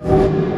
you.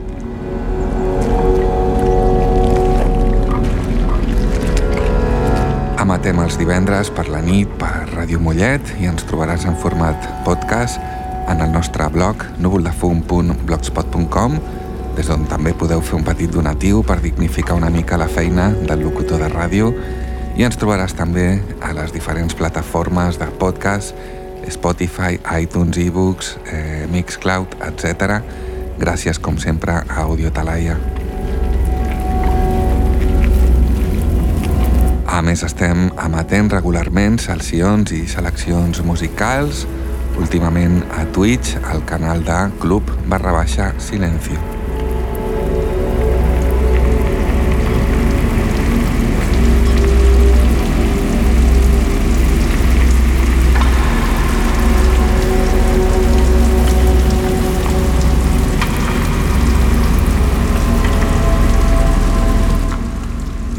Emetem els divendres per la nit per Ràdio Mollet i ens trobaràs en format podcast en el nostre blog núvoldefum.blogspot.com des d'on també podeu fer un petit donatiu per dignificar una mica la feina del locutor de ràdio i ens trobaràs també a les diferents plataformes de podcast Spotify, iTunes, ebooks, eh, Mixcloud, etc. Gràcies, com sempre, a Audio Talaia. Més, estem emetent regularment salcions i seleccions musicals, últimament a Twitch, al canal de Club barra baixa Silencio.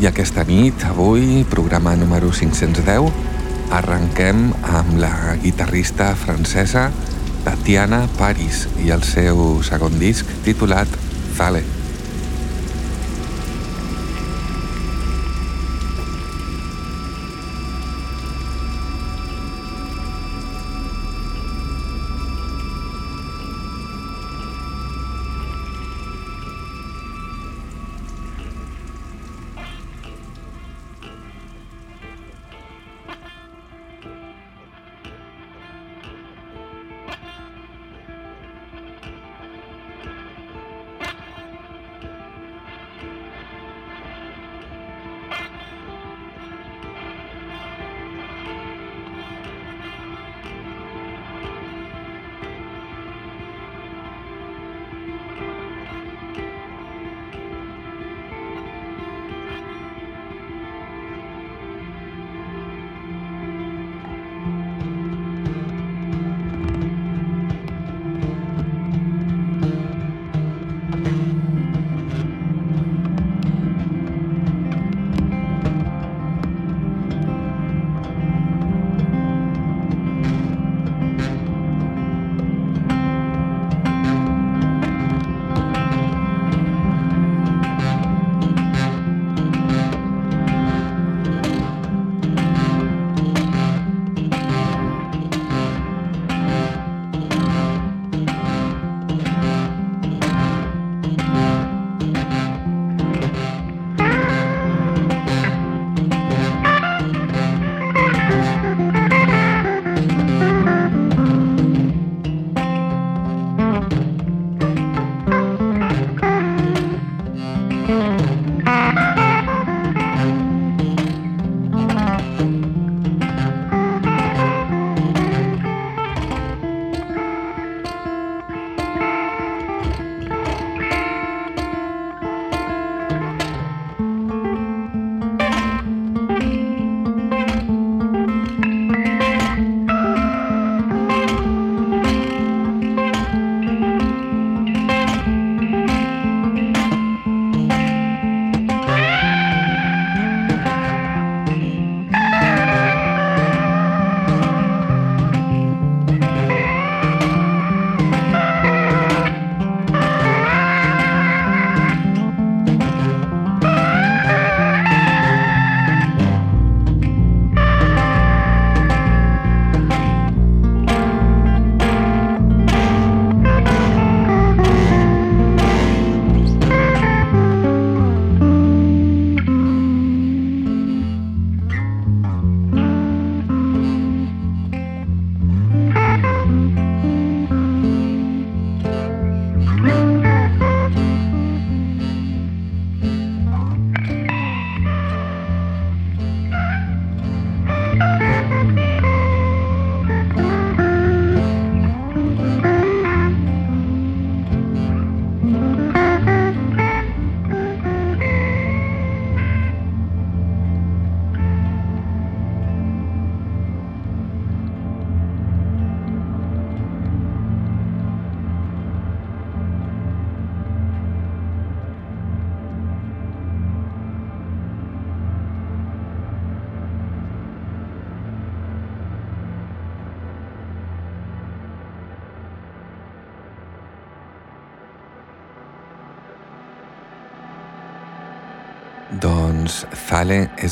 I aquesta nit, avui, programa número 510, arrenquem amb la guitarrista francesa Tatiana Paris i el seu segon disc titulat Zale.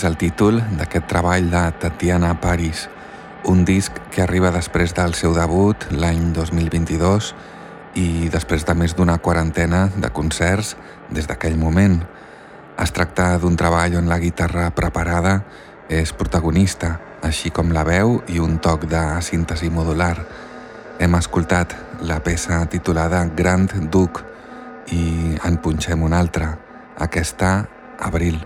És el títol d'aquest treball de Tatiana Paris, un disc que arriba després del seu debut l'any 2022 i després de més d'una quarantena de concerts des d'aquell moment. Es tracta d'un treball on la guitarra preparada és protagonista, així com la veu i un toc de síntesi modular. Hem escoltat la peça titulada Grand Duke i en punxem una altra, aquesta Abril.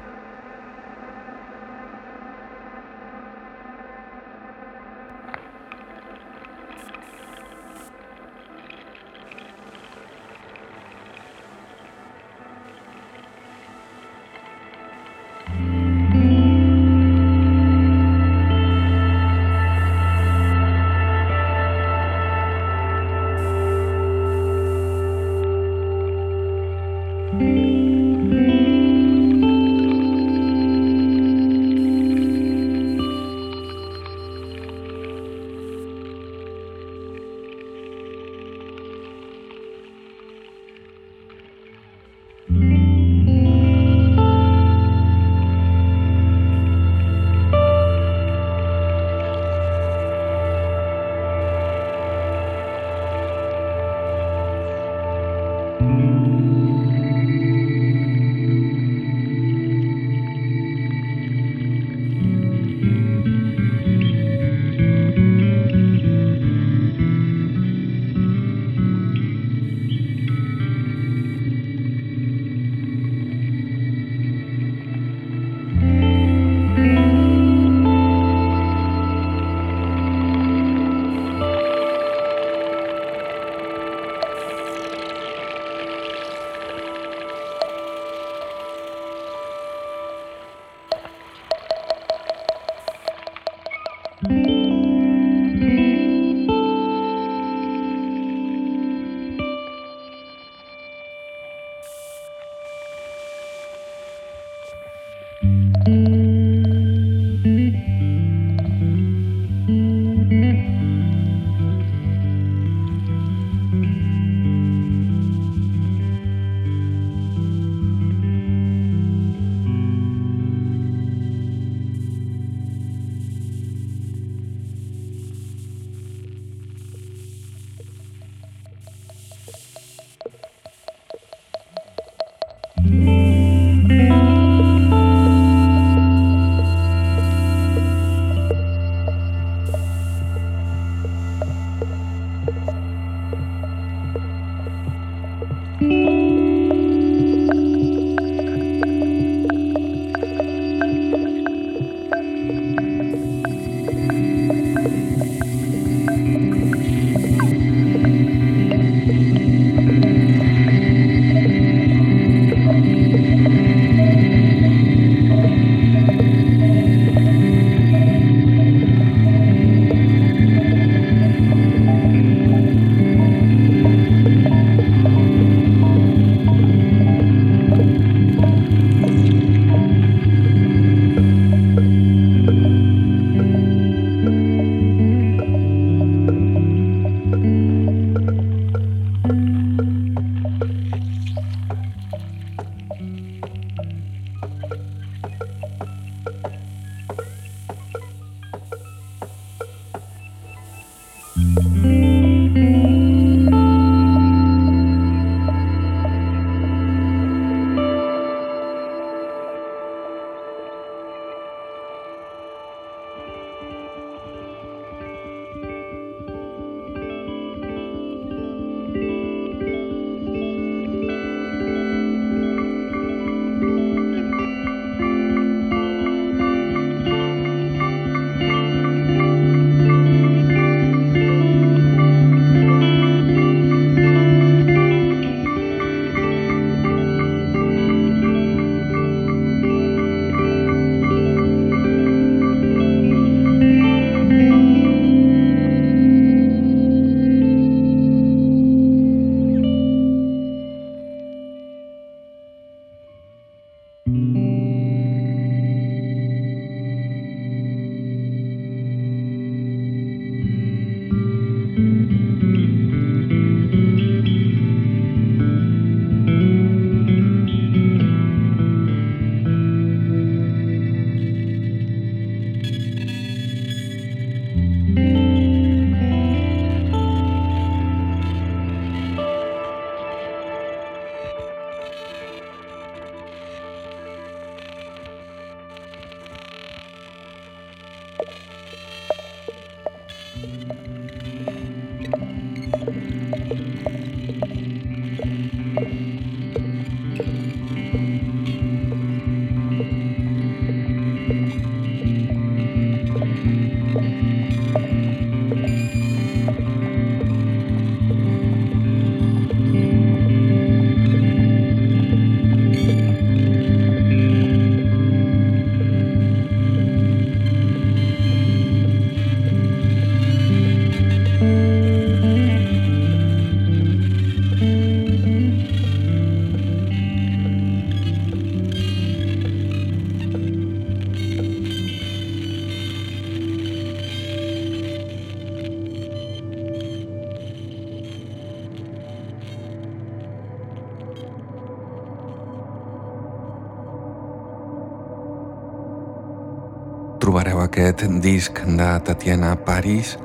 Disc de Tatiana Paris,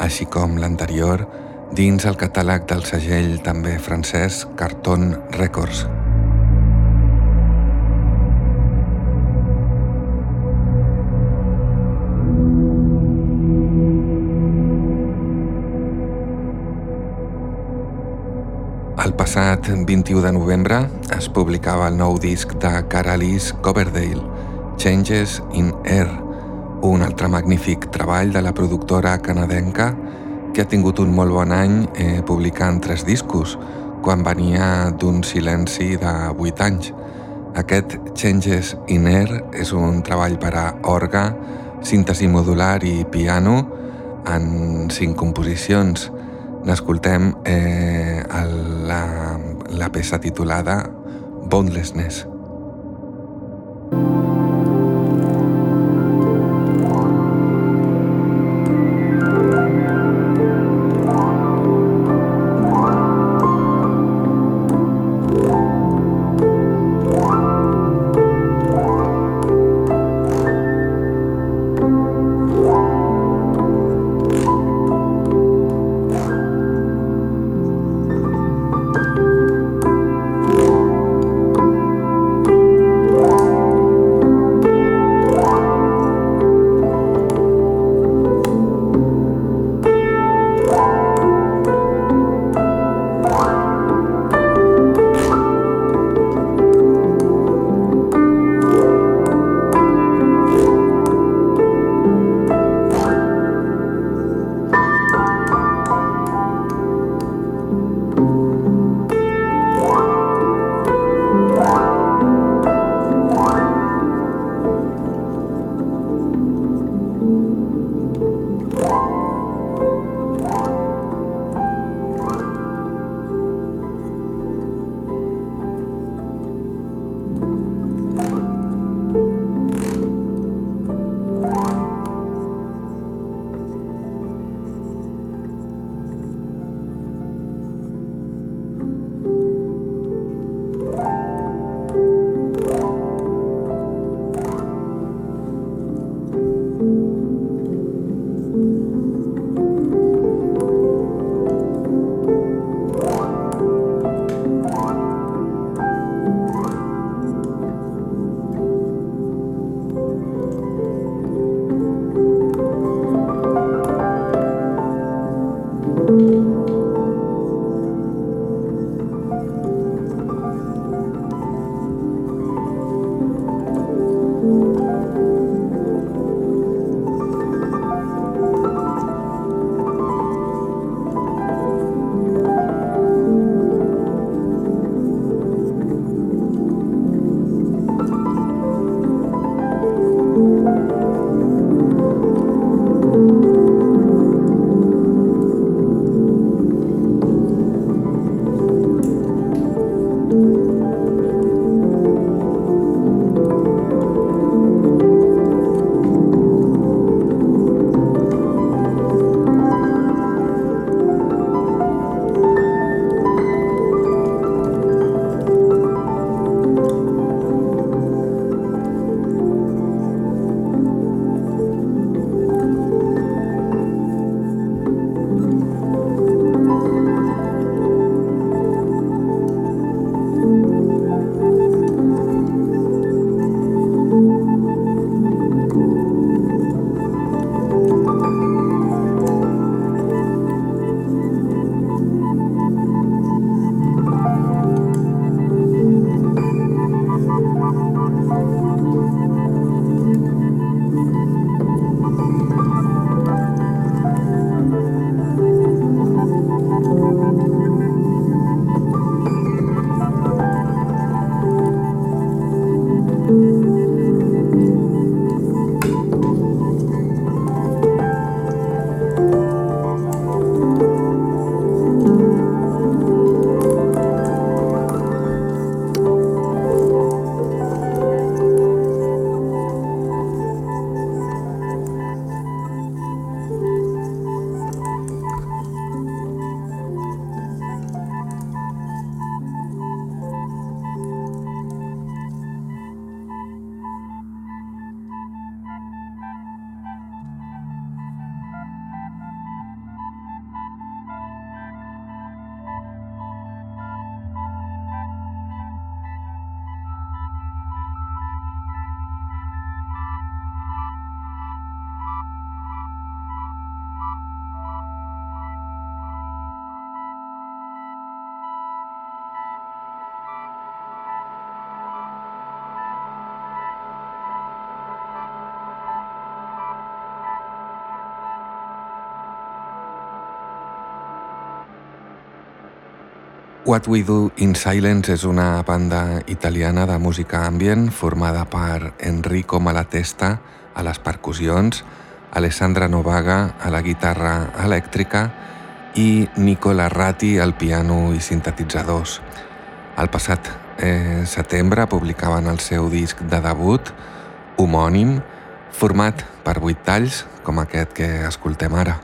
així com l'anterior, dins el catàleg del segell també francès Carton Records. El passat 21 de novembre es publicava el nou disc de Caralis Coverdale, Changes in Air, un altre magnífic treball de la productora canadenca que ha tingut un molt bon any eh, publicant tres discos, quan venia d'un silenci de 8 anys. Aquest Changes in Air és un treball per a orga, síntesi modular i piano en cinc composicions. N'escoltem eh, la, la peça titulada Boundlessness. What We Do in Silence és una banda italiana de música ambient formada per Enrico Malatesta a les percussions, Alessandra Novaga a la guitarra elèctrica i Nicola Ratti al piano i sintetitzadors. El passat eh, setembre publicaven el seu disc de debut, homònim, format per vuit talls, com aquest que escoltem ara.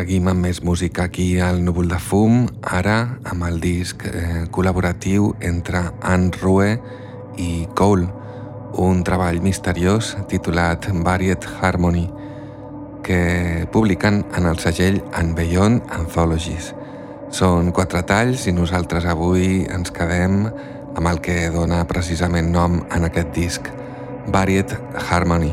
Seguim amb més música aquí al Núvol de Fum, ara amb el disc eh, col·laboratiu entre Anne Rue i Cole, un treball misteriós titulat Varied Harmony, que publiquen en el segell Beyond Anthologies. Són quatre talls i nosaltres avui ens quedem amb el que dona precisament nom en aquest disc, Varied Harmony.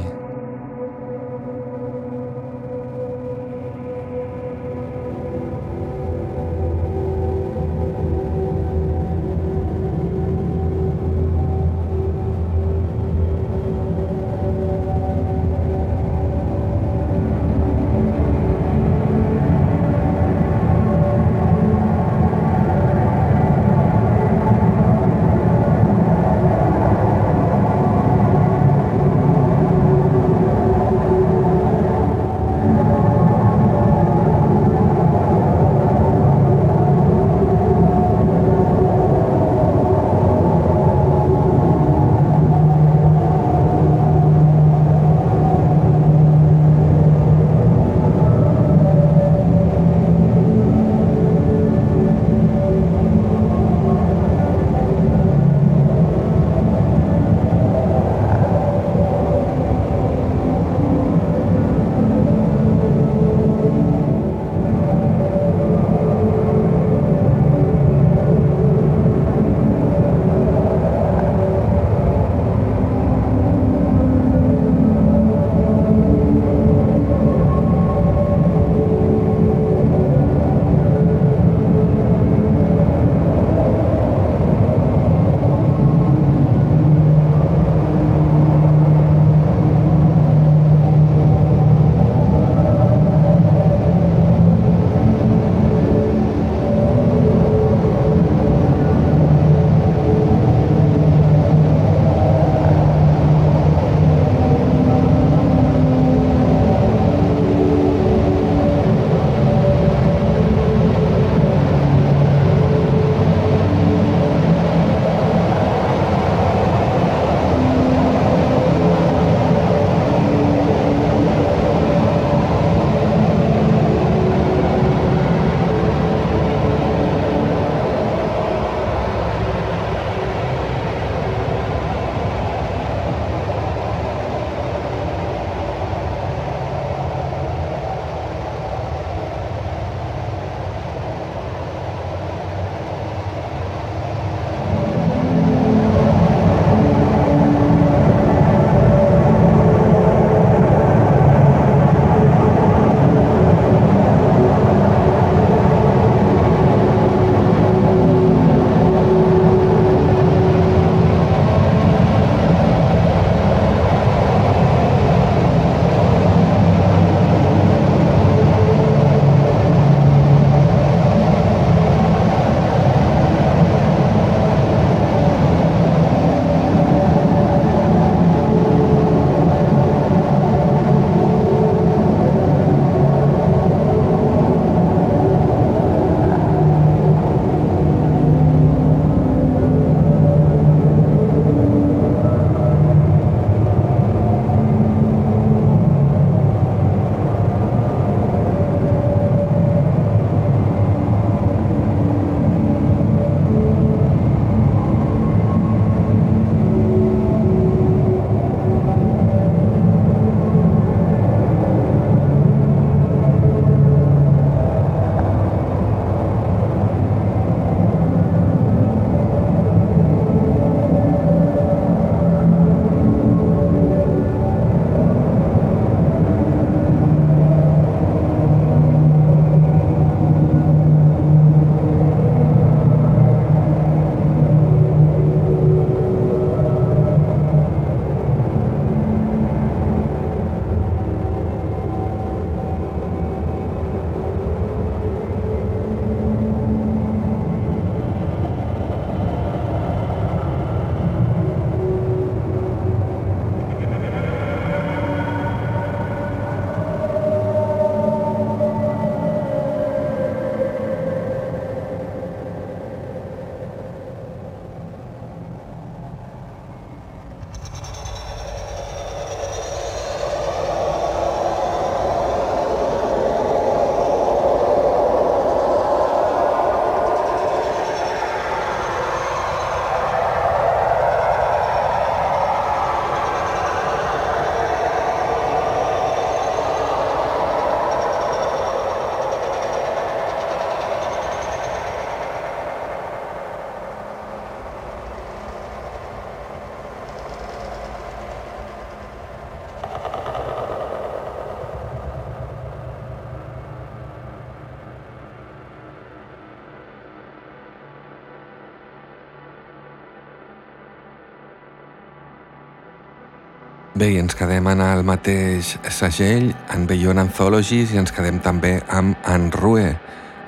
Bé, ens quedem en el mateix segell, en Beyond Anthologies, i ens quedem també amb En Rue,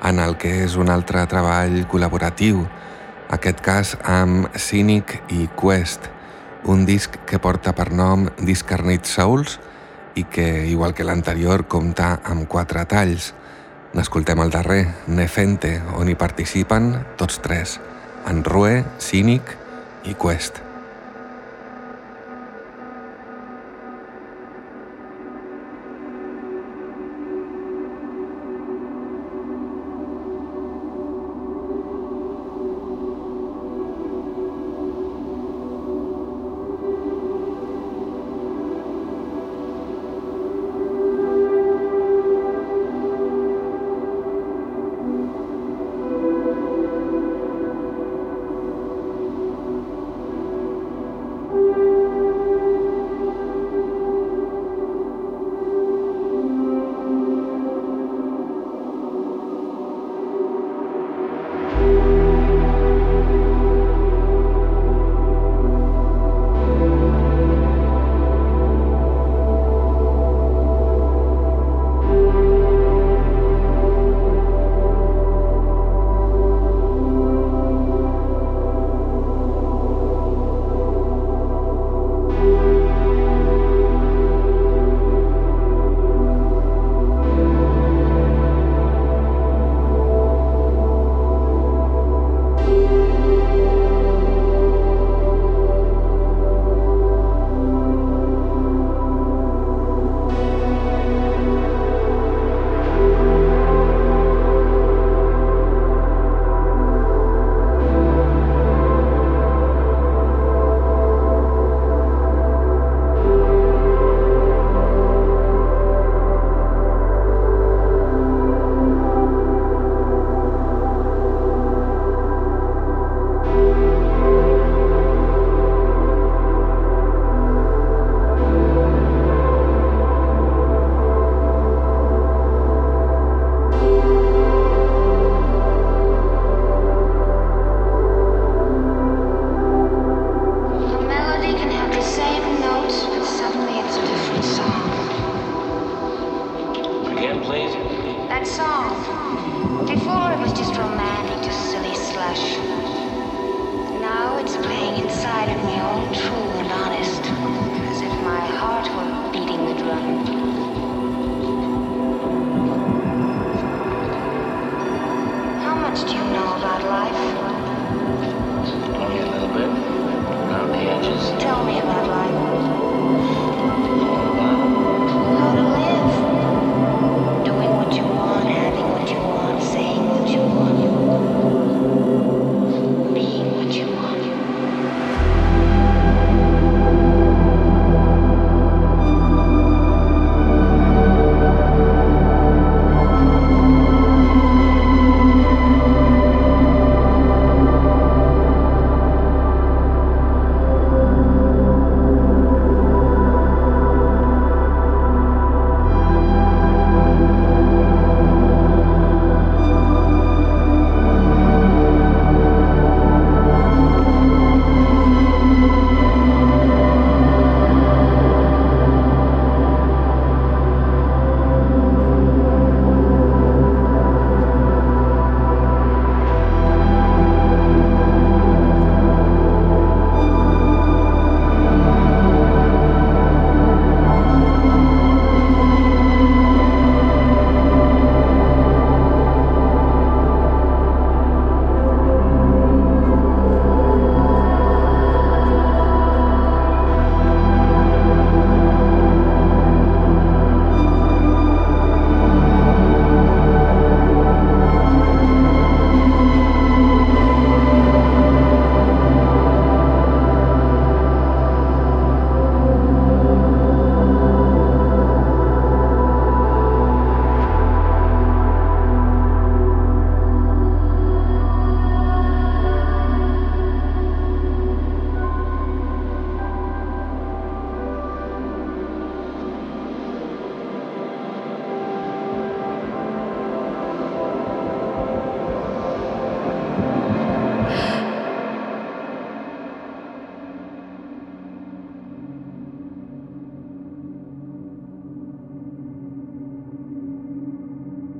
en el que és un altre treball col·laboratiu, aquest cas amb Cynic i Quest, un disc que porta per nom Discarnate Souls i que, igual que l'anterior, compta amb quatre talls. N'escoltem el darrer, Nefente, on hi participen tots tres, En Rue, Cynic i Quest.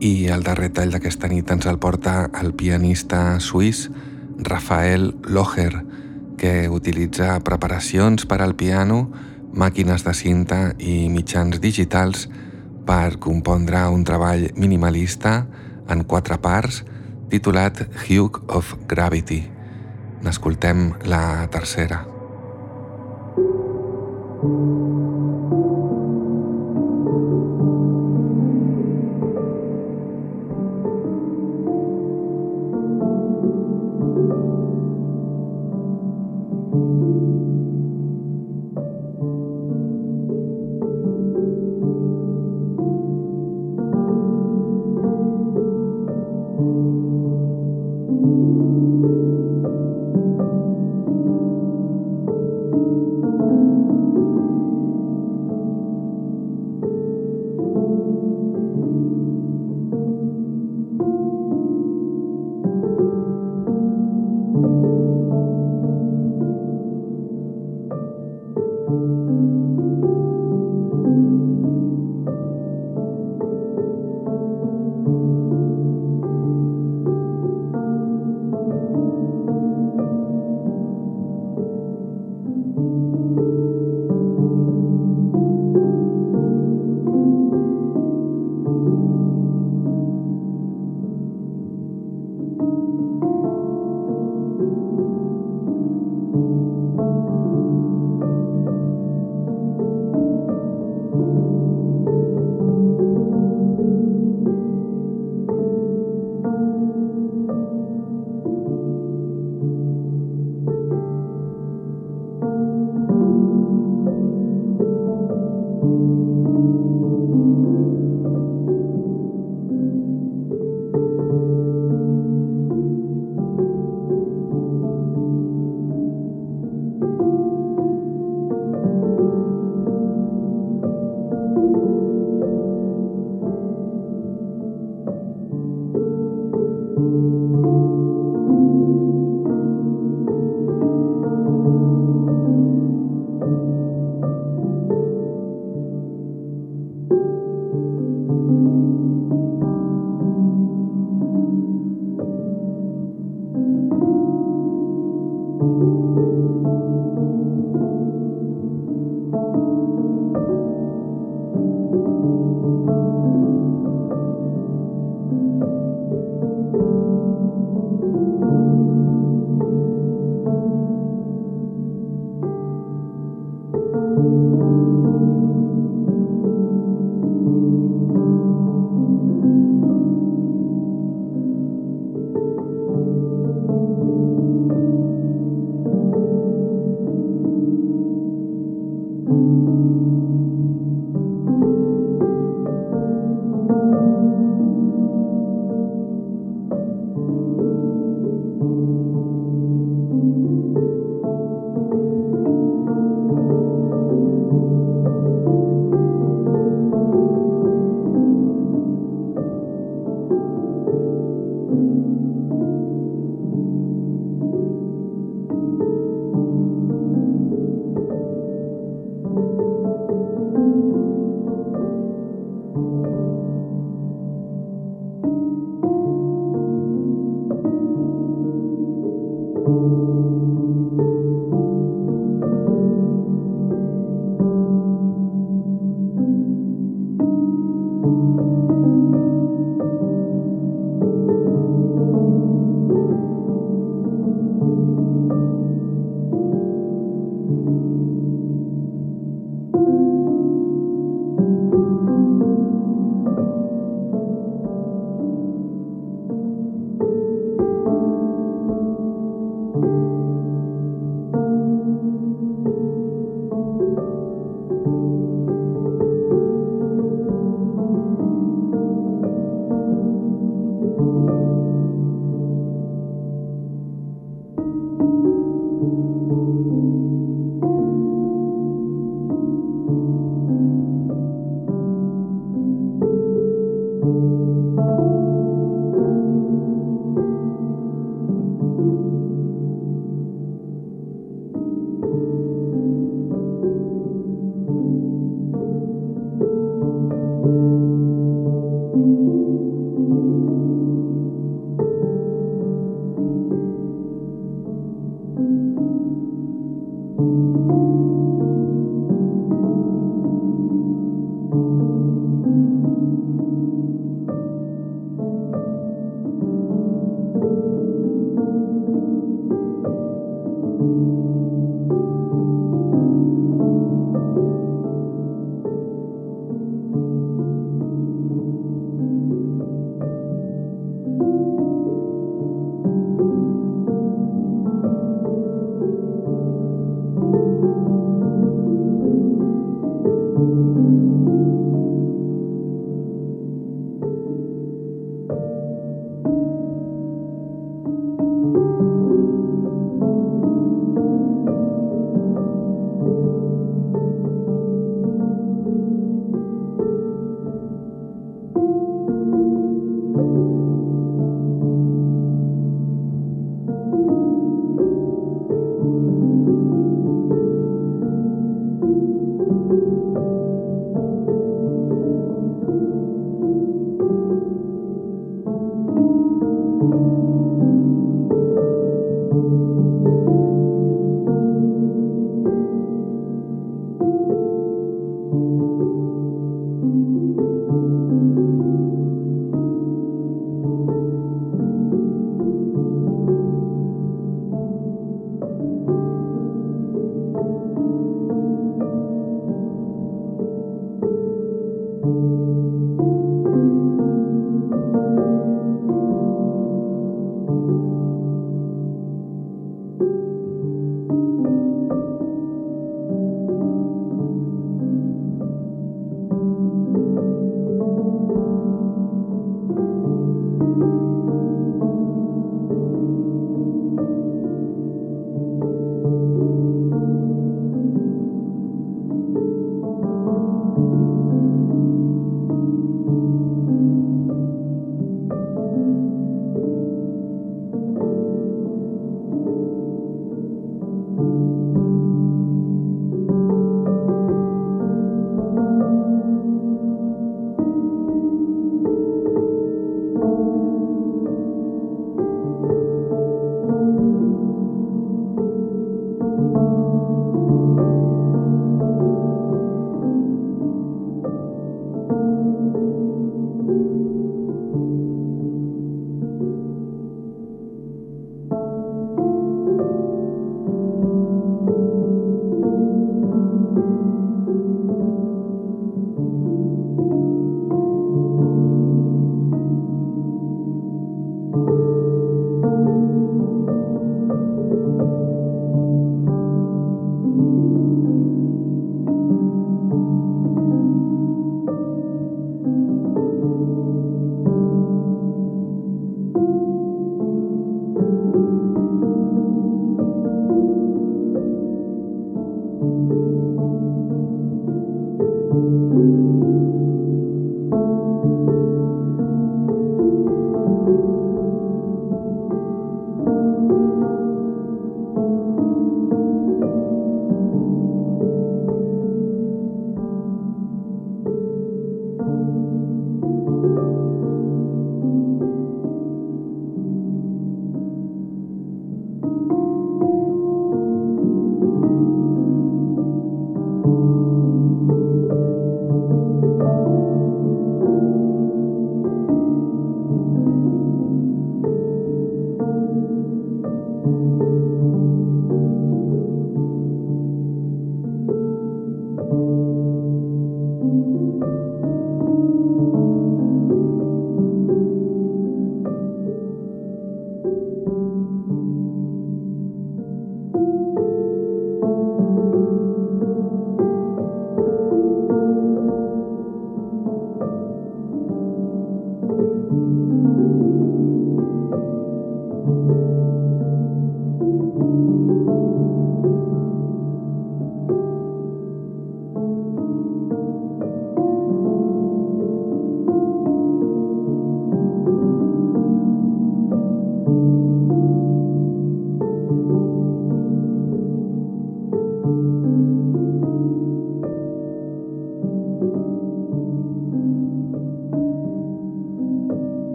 I el darrer tall d'aquesta nit ens el porta el pianista suís Rafael Loher, que utilitza preparacions per al piano, màquines de cinta i mitjans digitals per compondre un treball minimalista en quatre parts titulat Hue of Gravity. N'escoltem la tercera.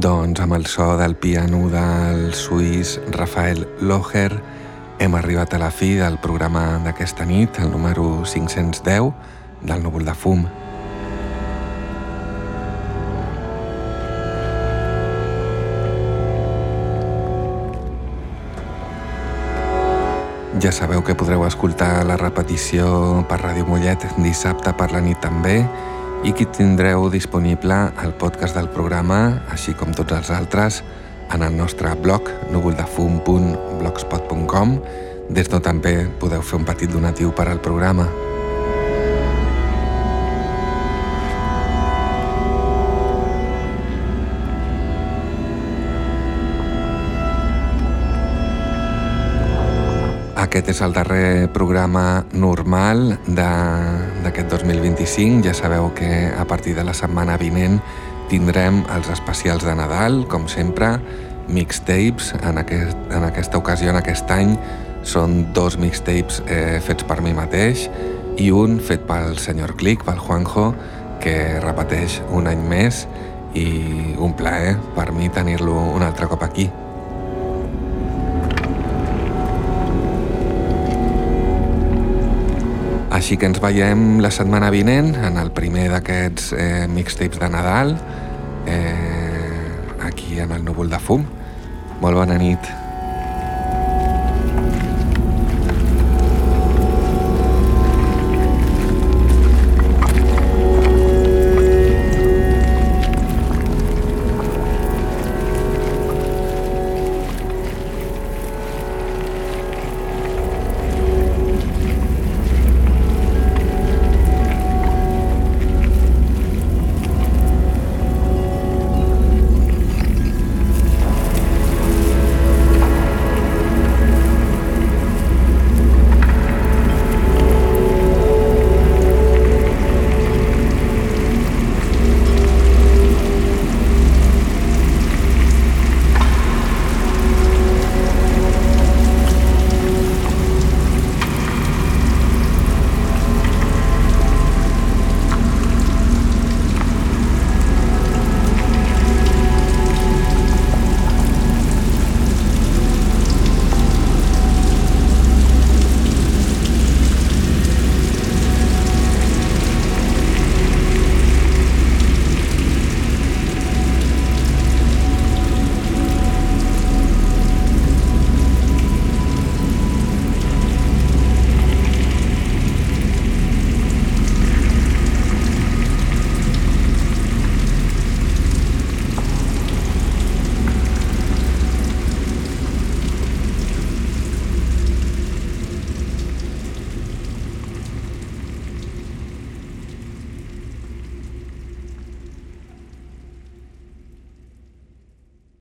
Doncs amb el so del piano del suís Rafael Loher hem arribat a la fi del programa d'aquesta nit, el número 510 del núvol de fum. Ja sabeu que podreu escoltar la repetició per Ràdio Mollet dissabte per la nit també i que tindreu disponible el podcast del programa, així com tots els altres, en el nostre blog núvoldefum.blogspot.com des d'on també podeu fer un petit donatiu per al programa. És el darrer programa normal d'aquest 2025. Ja sabeu que a partir de la setmana vinent tindrem els especials de Nadal, com sempre, mixtapes. En, aquest, en aquesta ocasió, en aquest any, són dos mixtapes eh, fets per mi mateix i un fet pel senyor Click, pel Juanjo, que repeteix un any més i un plaer per mi tenir-lo un altre cop aquí. Així que ens veiem la setmana vinent en el primer d'aquests eh, mixtapes de Nadal eh, aquí en el núvol de fum. Molt bona nit.